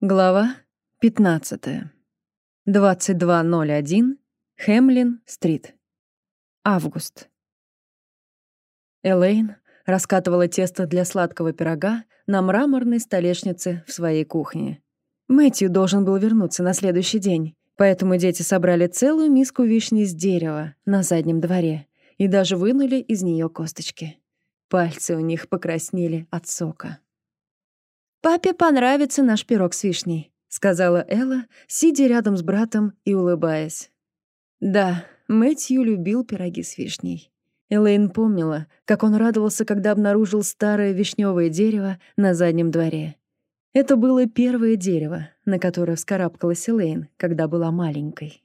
Глава 15. 22.01. Хемлин-стрит. Август. Элейн раскатывала тесто для сладкого пирога на мраморной столешнице в своей кухне. Мэтью должен был вернуться на следующий день, поэтому дети собрали целую миску вишни с дерева на заднем дворе и даже вынули из нее косточки. Пальцы у них покраснели от сока. «Папе понравится наш пирог с вишней», — сказала Элла, сидя рядом с братом и улыбаясь. Да, Мэтью любил пироги с вишней. Элейн помнила, как он радовался, когда обнаружил старое вишневое дерево на заднем дворе. Это было первое дерево, на которое вскарабкалась Элейн, когда была маленькой.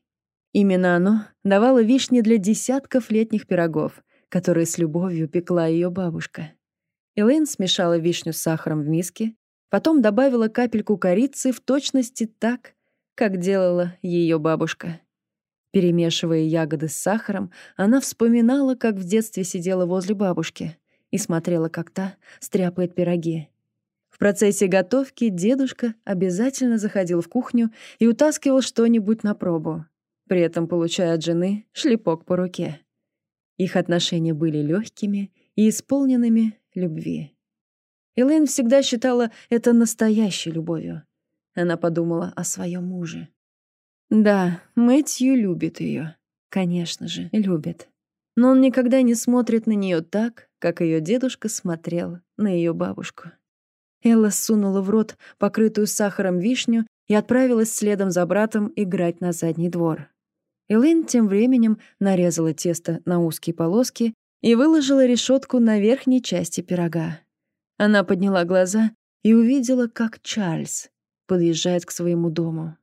Именно оно давало вишни для десятков летних пирогов, которые с любовью пекла ее бабушка. Элейн смешала вишню с сахаром в миске, Потом добавила капельку корицы в точности так, как делала ее бабушка. Перемешивая ягоды с сахаром, она вспоминала, как в детстве сидела возле бабушки и смотрела, как та стряпает пироги. В процессе готовки дедушка обязательно заходил в кухню и утаскивал что-нибудь на пробу, при этом получая от жены шлепок по руке. Их отношения были легкими и исполненными любви. Элэйн всегда считала это настоящей любовью. Она подумала о своем муже. Да, Мэтью любит ее. Конечно же, любит. Но он никогда не смотрит на нее так, как ее дедушка смотрел на ее бабушку. Элла сунула в рот покрытую сахаром вишню и отправилась следом за братом играть на задний двор. Элэйн тем временем нарезала тесто на узкие полоски и выложила решетку на верхней части пирога. Она подняла глаза и увидела, как Чарльз подъезжает к своему дому.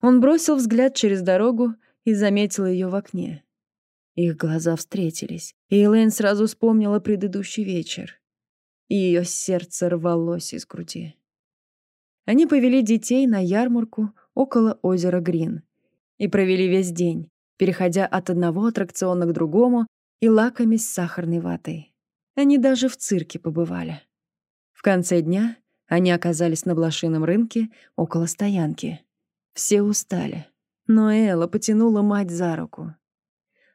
Он бросил взгляд через дорогу и заметил ее в окне. Их глаза встретились, и Элэйн сразу вспомнила предыдущий вечер. Ее сердце рвалось из груди. Они повели детей на ярмарку около озера Грин и провели весь день, переходя от одного аттракциона к другому и лакомясь сахарной ватой. Они даже в цирке побывали конце дня они оказались на блошином рынке около стоянки. Все устали. Но Элла потянула мать за руку.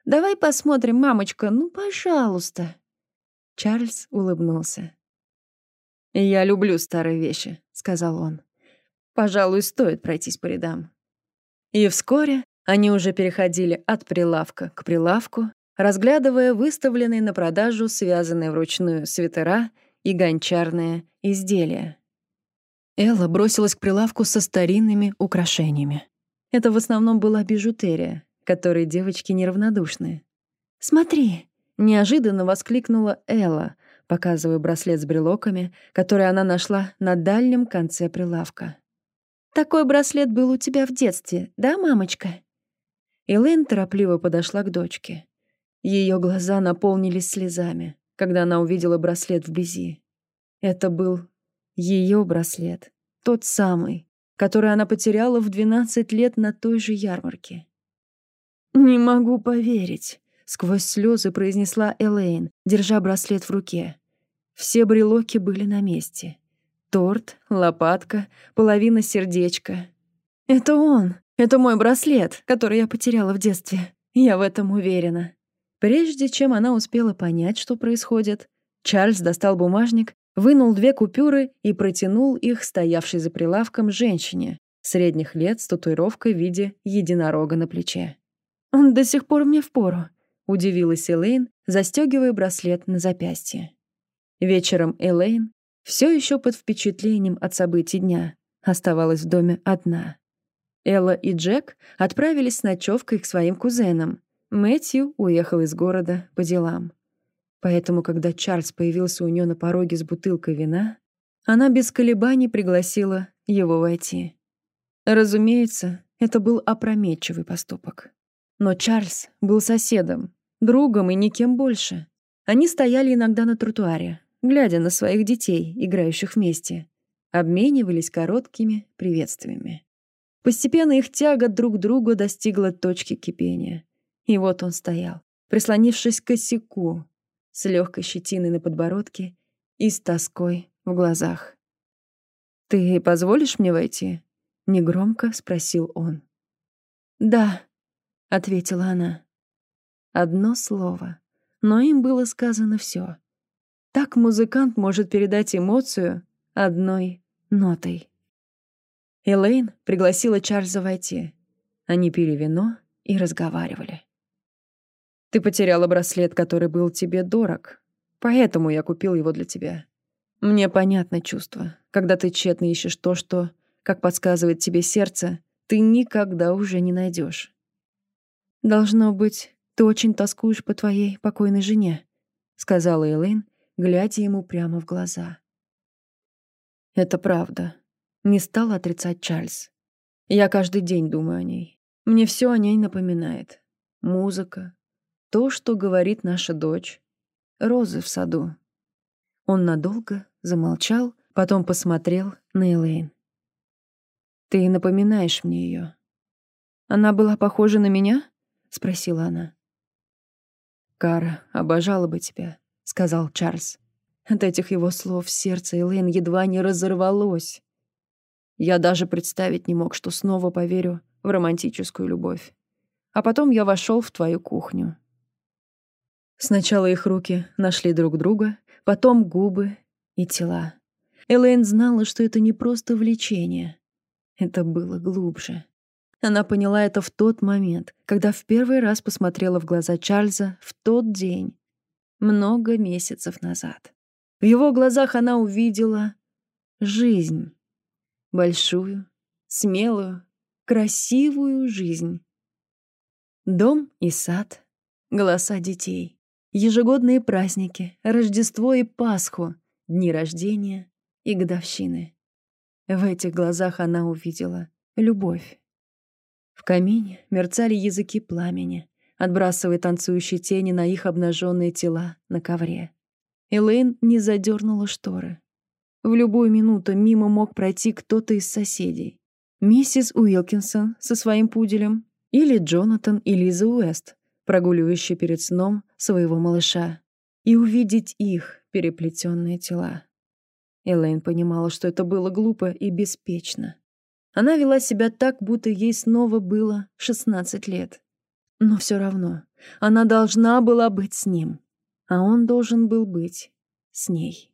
«Давай посмотрим, мамочка, ну, пожалуйста». Чарльз улыбнулся. «Я люблю старые вещи», — сказал он. «Пожалуй, стоит пройтись по рядам». И вскоре они уже переходили от прилавка к прилавку, разглядывая выставленные на продажу связанные вручную свитера и гончарное изделие. Элла бросилась к прилавку со старинными украшениями. Это в основном была бижутерия, которой девочки неравнодушны. «Смотри!» — неожиданно воскликнула Элла, показывая браслет с брелоками, который она нашла на дальнем конце прилавка. «Такой браслет был у тебя в детстве, да, мамочка?» Элэйн торопливо подошла к дочке. Ее глаза наполнились слезами когда она увидела браслет вблизи. Это был ее браслет, тот самый, который она потеряла в 12 лет на той же ярмарке. «Не могу поверить», — сквозь слезы произнесла Элейн, держа браслет в руке. Все брелоки были на месте. Торт, лопатка, половина сердечка. «Это он! Это мой браслет, который я потеряла в детстве. Я в этом уверена». Прежде чем она успела понять, что происходит, Чарльз достал бумажник, вынул две купюры и протянул их стоявшей за прилавком женщине, средних лет с татуировкой в виде единорога на плече. «Он до сих пор мне впору», — удивилась Элейн, застегивая браслет на запястье. Вечером Элейн, все еще под впечатлением от событий дня, оставалась в доме одна. Элла и Джек отправились с ночевкой к своим кузенам, Мэтью уехал из города по делам. Поэтому, когда Чарльз появился у нее на пороге с бутылкой вина, она без колебаний пригласила его войти. Разумеется, это был опрометчивый поступок. Но Чарльз был соседом, другом и никем больше. Они стояли иногда на тротуаре, глядя на своих детей, играющих вместе, обменивались короткими приветствиями. Постепенно их тяга друг к другу достигла точки кипения. И вот он стоял, прислонившись к косяку, с легкой щетиной на подбородке и с тоской в глазах. «Ты позволишь мне войти?» негромко спросил он. «Да», — ответила она. Одно слово, но им было сказано все. Так музыкант может передать эмоцию одной нотой. Элейн пригласила Чарльза войти. Они пили вино и разговаривали. «Ты потеряла браслет, который был тебе дорог, поэтому я купил его для тебя. Мне понятно чувство, когда ты тщетно ищешь то, что, как подсказывает тебе сердце, ты никогда уже не найдешь. «Должно быть, ты очень тоскуешь по твоей покойной жене», — сказала Элейн, глядя ему прямо в глаза. «Это правда», — не стал отрицать Чарльз. «Я каждый день думаю о ней. Мне все о ней напоминает. Музыка, то, что говорит наша дочь, розы в саду». Он надолго замолчал, потом посмотрел на Элейн. «Ты напоминаешь мне ее. «Она была похожа на меня?» — спросила она. «Кара обожала бы тебя», — сказал Чарльз. От этих его слов сердце Элейн едва не разорвалось. Я даже представить не мог, что снова поверю в романтическую любовь. А потом я вошел в твою кухню. Сначала их руки нашли друг друга, потом губы и тела. Элейн знала, что это не просто влечение. Это было глубже. Она поняла это в тот момент, когда в первый раз посмотрела в глаза Чарльза в тот день, много месяцев назад. В его глазах она увидела жизнь. Большую, смелую, красивую жизнь. Дом и сад, голоса детей, ежегодные праздники, Рождество и Пасху, дни рождения и годовщины. В этих глазах она увидела любовь. В камине мерцали языки пламени, отбрасывая танцующие тени на их обнаженные тела на ковре. Элейн не задернула шторы. В любую минуту мимо мог пройти кто-то из соседей. Миссис Уилкинсон со своим пуделем или Джонатан и Лиза Уэст, прогуливающие перед сном своего малыша, и увидеть их переплетенные тела. Элейн понимала, что это было глупо и беспечно. Она вела себя так, будто ей снова было 16 лет. Но все равно, она должна была быть с ним, а он должен был быть с ней.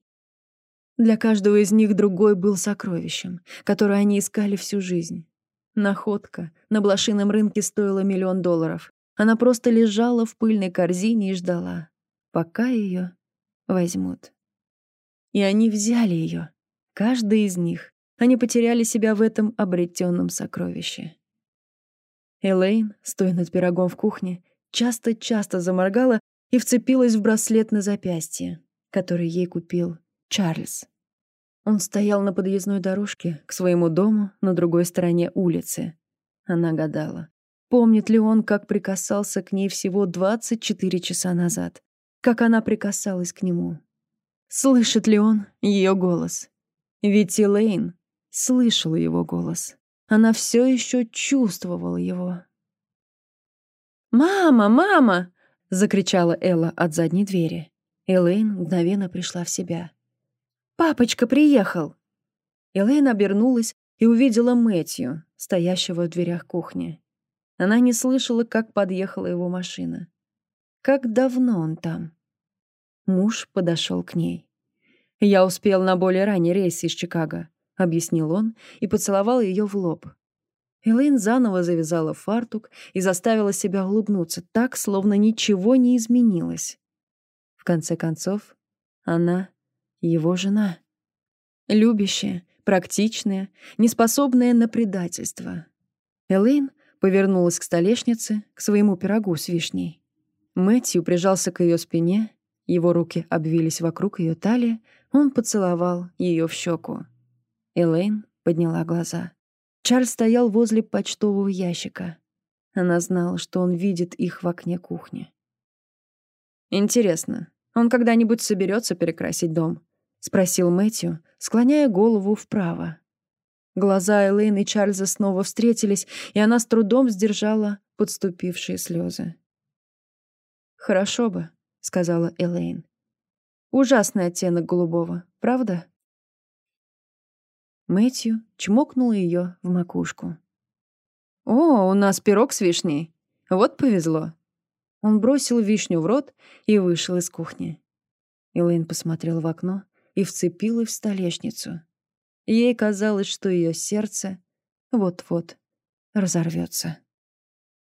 Для каждого из них другой был сокровищем, которое они искали всю жизнь. Находка на блошином рынке стоила миллион долларов. Она просто лежала в пыльной корзине и ждала, пока ее возьмут. И они взяли ее, каждый из них. Они потеряли себя в этом обретенном сокровище. Элейн, стоя над пирогом в кухне, часто-часто заморгала и вцепилась в браслет на запястье, который ей купил Чарльз. Он стоял на подъездной дорожке к своему дому на другой стороне улицы. Она гадала, помнит ли он, как прикасался к ней всего 24 часа назад, как она прикасалась к нему. Слышит ли он ее голос? Ведь Элейн слышала его голос. Она все еще чувствовала его. «Мама, мама!» — закричала Элла от задней двери. Элейн мгновенно пришла в себя. «Папочка приехал!» Элейн обернулась и увидела Мэтью, стоящего в дверях кухни. Она не слышала, как подъехала его машина. Как давно он там? Муж подошел к ней. «Я успел на более ранний рейс из Чикаго», — объяснил он и поцеловал ее в лоб. Элейн заново завязала фартук и заставила себя улыбнуться так, словно ничего не изменилось. В конце концов, она — его жена. Любящая, практичная, неспособная на предательство. Элейн повернулась к столешнице, к своему пирогу с вишней. Мэтью прижался к ее спине, его руки обвились вокруг ее талии, он поцеловал ее в щеку. Элейн подняла глаза. Чарльз стоял возле почтового ящика. Она знала, что он видит их в окне кухни. «Интересно, он когда-нибудь соберется перекрасить дом?» — спросил Мэтью, склоняя голову вправо. Глаза Элейн и Чарльза снова встретились, и она с трудом сдержала подступившие слезы. «Хорошо бы», — сказала Элейн. Ужасный оттенок голубого, правда? Мэтью чмокнул ее в макушку. «О, у нас пирог с вишней. Вот повезло». Он бросил вишню в рот и вышел из кухни. Элейн посмотрела в окно и вцепилась в столешницу. Ей казалось, что ее сердце вот-вот разорвется.